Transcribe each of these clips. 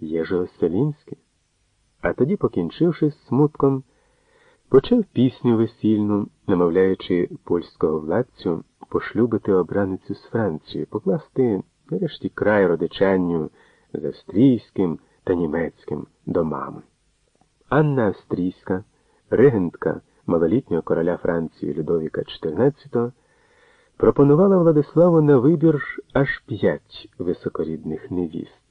Єжеостолінський. А тоді, покінчивши з смутком, почав пісню весільну, намовляючи польського владцю пошлюбити обраницю з Франції, покласти нарешті край родичанню з австрійським та німецьким домами. Анна Австрійська, регентка малолітнього короля Франції Людовіка XIV, пропонувала Владиславу на вибір аж п'ять високорідних невіст.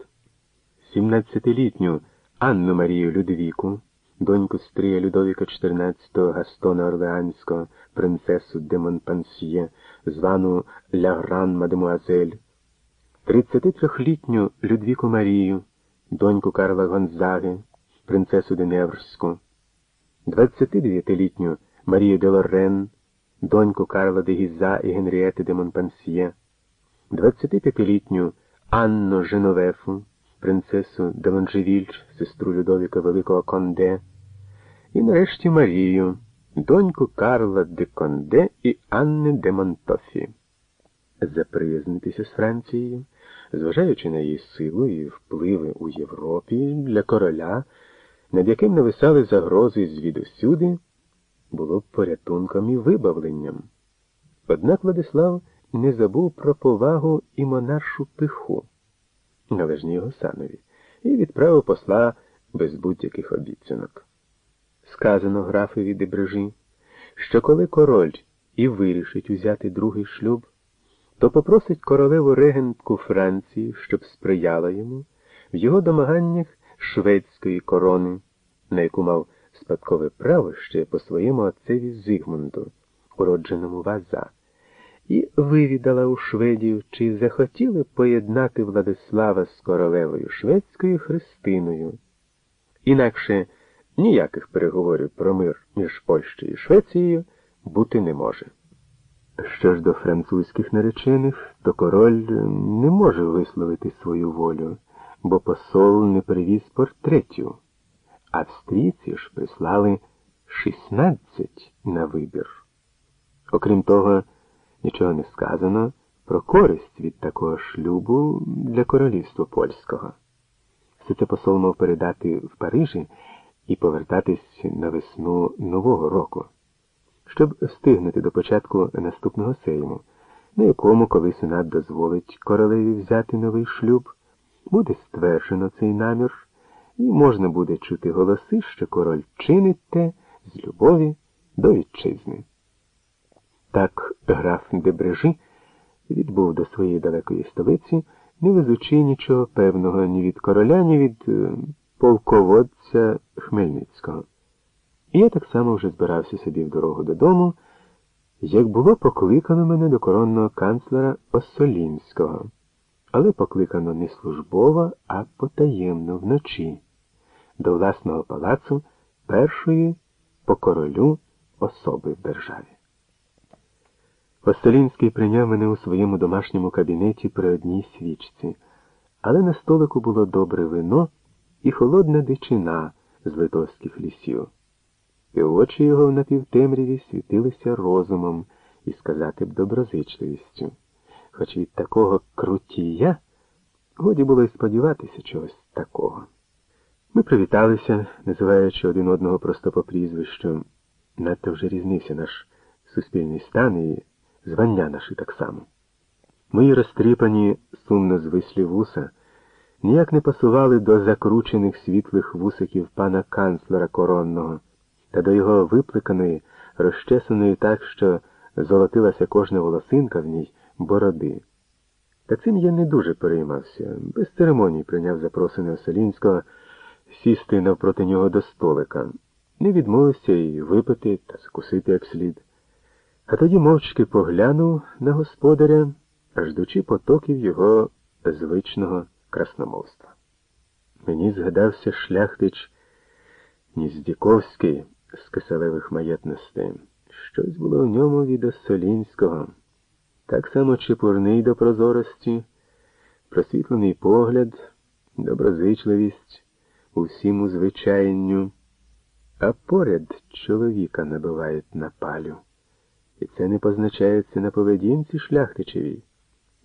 Сімнадцятилітню Анну Марію Людвіку, доньку стрія Людовіка XIV Гастона Орлеанського, принцесу де Монпансьє, звану Лагран Мадемуазель, 33-літню Людвіку Марію, доньку Карла Гонзаги, принцесу Деневрську, 29-літню Марію де Лорен, доньку Карла де Гіза і Генріети де Монпансьє, 25-літню Анну Женовефу, принцесу де Лонжевіль, сестру Людовіка Великого Конде, і нарешті Марію, доньку Карла де Конде і Анни де Монтофі. Заприязнитися з Францією, зважаючи на її силу і впливи у Європі для короля, над яким нависали загрози звідусюди, було б порятунком і вибавленням. Однак Владислав не забув про повагу і монаршу пиху, належні його санові, і відправив посла без будь-яких обіцянок. Сказано графові Дебрежі, що коли король і вирішить узяти другий шлюб, то попросить королеву регентку Франції, щоб сприяла йому в його домаганнях шведської корони, на яку мав спадкове право ще по своєму отцеві Зигмунду, уродженому Ваза, і вивідала у шведів, чи захотіли поєднати Владислава з королевою шведською Христиною. Інакше ніяких переговорів про мир між Польщею і Швецією бути не може. Що ж до французьких наречених, то король не може висловити свою волю, бо посол не привіз портретів. Австрійці ж прислали 16 на вибір. Окрім того, нічого не сказано про користь від такого шлюбу для королівства польського. Все це посол мав передати в Парижі і повертатись на весну Нового року, щоб встигнути до початку наступного сейму, на якому, коли сенат дозволить королеві взяти новий шлюб, буде стверджено цей намір і можна буде чути голоси, що король чинить те з любові до вітчизни. Так граф Дебрежі відбув до своєї далекої столиці, не везучи нічого певного ні від короля, ні від е, полководця Хмельницького. І я так само вже збирався собі в дорогу додому, як було покликано мене до коронного канцлера Осолінського, але покликано не службово, а потаємно вночі до власного палацу першої по королю особи в державі. Остолінський прийняв мене у своєму домашньому кабінеті при одній свічці, але на столику було добре вино і холодна дичина з литовських лісів. І очі його в напівтемряві світилися розумом і сказати б доброзичливістю. Хоч від такого крутія годі було й сподіватися чогось такого. Ми привіталися, називаючи один одного просто по прізвищу. Надто вже різнився наш суспільний стан і звання наші так само. Мої розтріпані, сумно звислі вуса ніяк не пасували до закручених світлих вусиків пана канцлера коронного та до його випликаної, розчесаної так, що золотилася кожна волосинка в ній бороди. Та цим я не дуже переймався, без церемоній прийняв запросини Оселінського сісти навпроти нього до столика, не відмовився і випити та закусити як слід. А тоді мовчки поглянув на господаря, ждучи потоків його звичного красномовства. Мені згадався шляхтич Ніздіковський з киселевих маєтностей. Щось було в ньому від Осолінського. Так само чепурний до прозорості, просвітлений погляд, доброзичливість у всім звичайню, а поряд чоловіка набивають на палю. І це не позначається на поведінці шляхтичевій,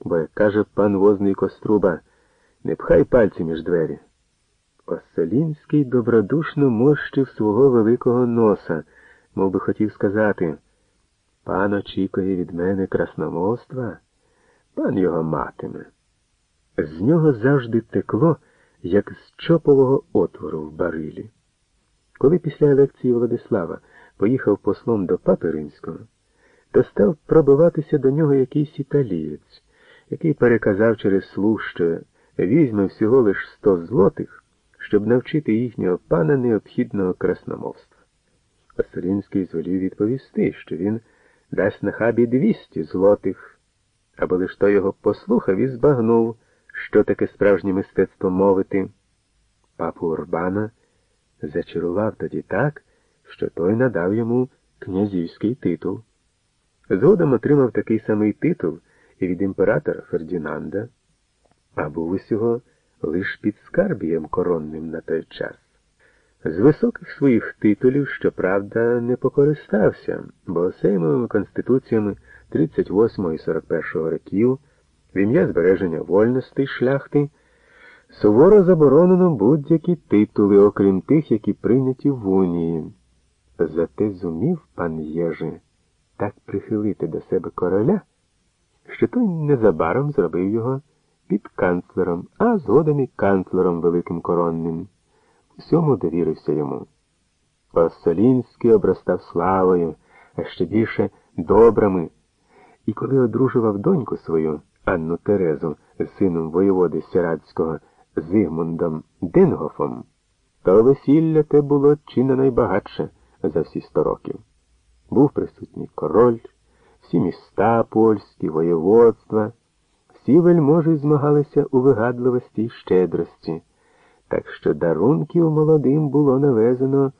бо, як каже пан возний Коструба, не пхай пальці між двері. Оселінський добродушно морщив свого великого носа, мов би хотів сказати, пан очікує від мене красномовства, пан його матиме. З нього завжди текло, як з чопового отвору в барилі. Коли після елекції Владислава поїхав послом до Папи Римського, то став пробиватися до нього якийсь італієць, який переказав через слух, що візьме всього лиш сто злотих, щоб навчити їхнього пана необхідного красномовства. Оселінський звелів відповісти, що він дасть на хабі двісті злотих, аби лиш то його послухав і збагнув, що таке справжнє мистецтво мовити. Папу Урбана зачарував тоді так, що той надав йому князівський титул. Згодом отримав такий самий титул і від імператора Фердінанда, а був усього лиш під скарбієм коронним на той час. З високих своїх титулів, щоправда, не покористався, бо сеймовими конституціями 38 і 41 років в ім'я збереження вольностей шляхти суворо заборонено будь-які титули, окрім тих, які прийняті в унії. Зате зумів пан Єжи так прихилити до себе короля, що той незабаром зробив його під канцлером, а згодом і канцлером великим коронним. Всьому довірився йому. Оссолінський обростав славою, а ще більше добрами. І коли одружував доньку свою, Анну Терезу, сином воєводи Сірадського Зигмундом Дингофом, то весілля те було чи не найбагатше за всі сто років. Був присутній король, всі міста польські, воєводства, всі вельможі змагалися у вигадливості й щедрості, так що дарунків молодим було навезено